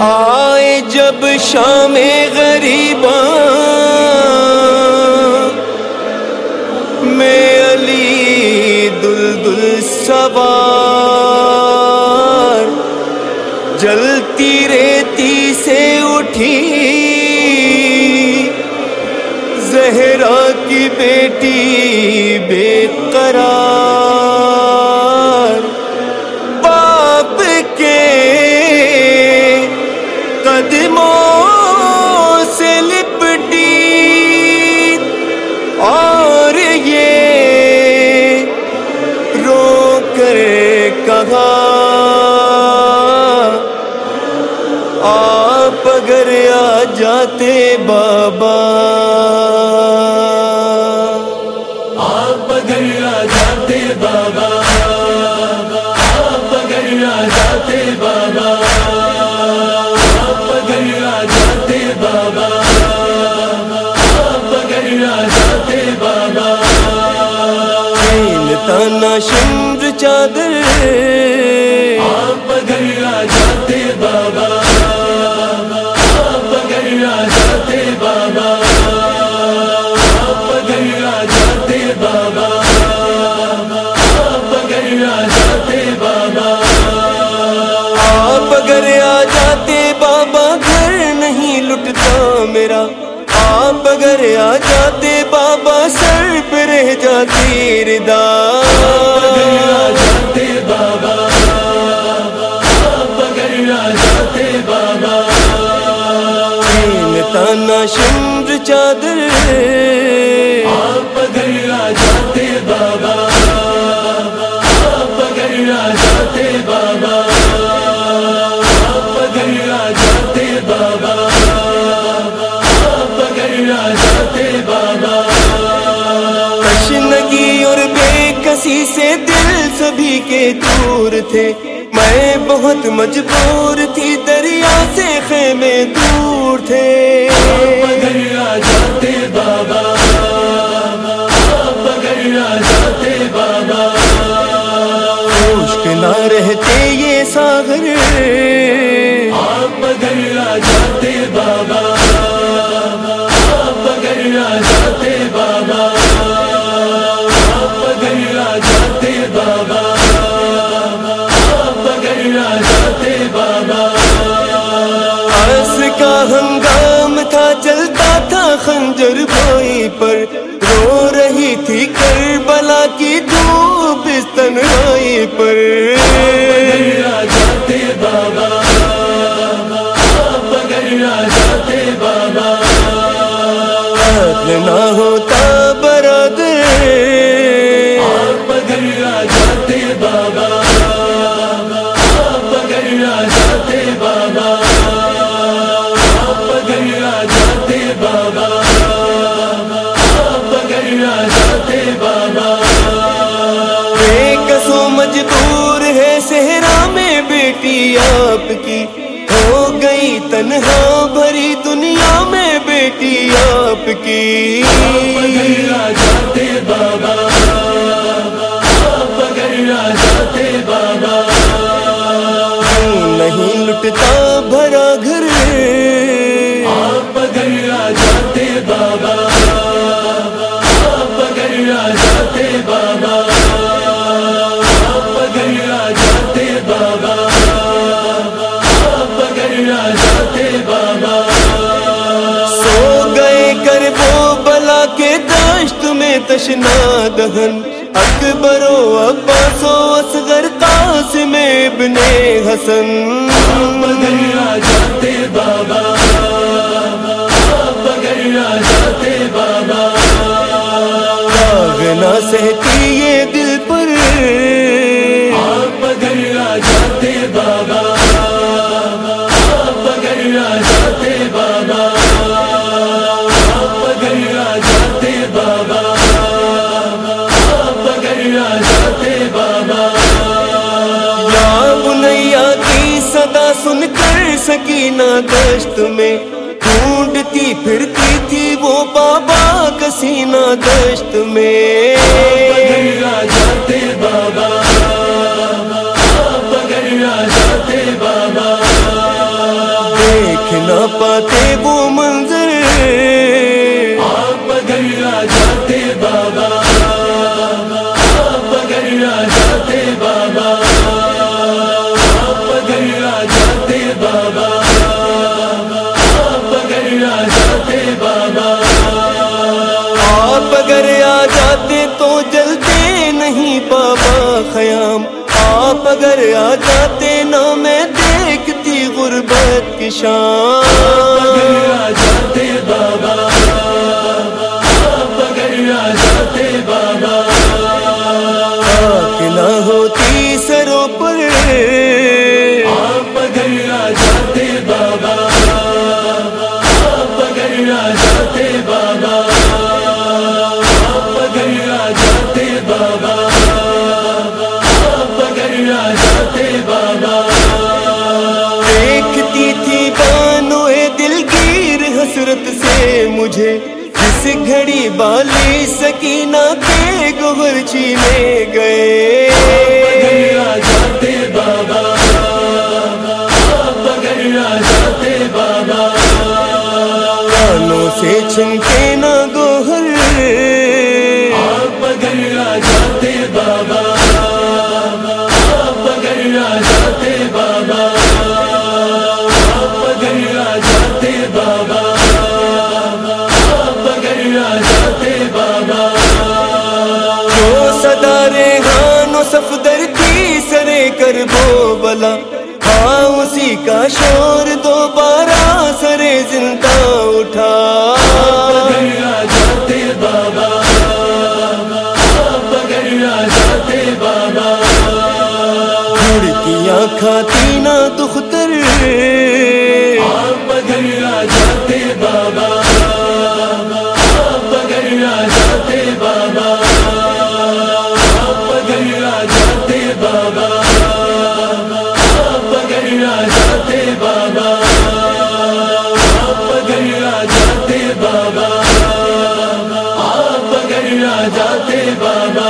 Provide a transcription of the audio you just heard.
آئے جب شام غریب میں علی دل دل سوار، جلتی ریتی سے اٹھی۔ زہرا کی بیٹی بے قرار کہا آپ اگر آ جاتے بابا۔ آپ اگر آ جاتے بابا۔ آپ اگر آ جاتے بابا۔ آپ اگر آ جاتے بابا۔ آپ اگر آ جاتے بابا۔ تانا چادر۔ آپ اگر آ جاتے بابا۔ آپ اگر آ جاتے بابا۔ آپ اگر آ جاتے بابا۔ آپ اگر آ جاتے بابا۔ آپ اگر آ جاتے بابا گھر نہیں لٹتا میرا۔ آپ اگر آ جاتے بابا سر پہ رہ جاتی ردا۔ تانا چادر آپ اگر آ جاتے بابا آپ اگر آ جاتے بابا آپ اگر آ جاتے بابا آپ اگر آ جاتے بابا تشنگی اور بے کسی سے دل سبھی کے دور تھے۔ میں بہت مجبور تھی دریا سے خیمے دور تھے۔ تھا خنجر بھائی پر بھری دنیا میں بیٹی آپ کی۔ اگر آ جاتے بابا جاتے بابا نہیں لٹتا بھرا گھر؟ آپ اگر جاتے بابا، آپ جاتے بابا جاتے بابا جاتے تشنا دہن اکبر و عباس و اصغر قاسم ابن حسن۔ اگر آ جاتے بابا۔ سن کر سکینہ دشت میں ڈھونڈتی پھرتی تھی وہ بابا کسینہ دشت میں۔ جاتے بابا پگڑا جاتے بابا۔ دیکھ نہ پاتے وہ آپ اگر آ جاتے نا میں دیکھتی غربت کی شان۔ گھڑی بالی سے شور دوبارہ سر زندہ اٹھا۔ جاتے بابا۔ جاتے بابا۔ کھاتی نا دختر۔ بابا جاتے بابا۔ بابا